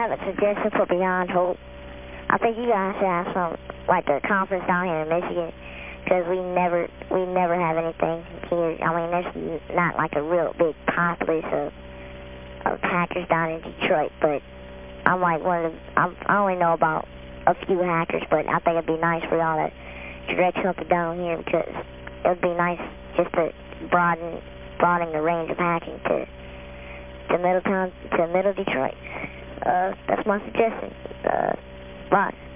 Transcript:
have a suggestion for Beyond Hope. I think you guys should have some, like the conference down here in Michigan, because we never, we never have anything here. I mean, there's not like a real big populace of, of hackers down in Detroit, but I'm like one of the, I'm, I only know about a few hackers, but I think it'd be nice for y'all to direct something down here because it would be nice just to broaden, broaden the range of hacking to, to Middletown, to Middle Detroit. Uh, that's my suggestion. Uh, bye.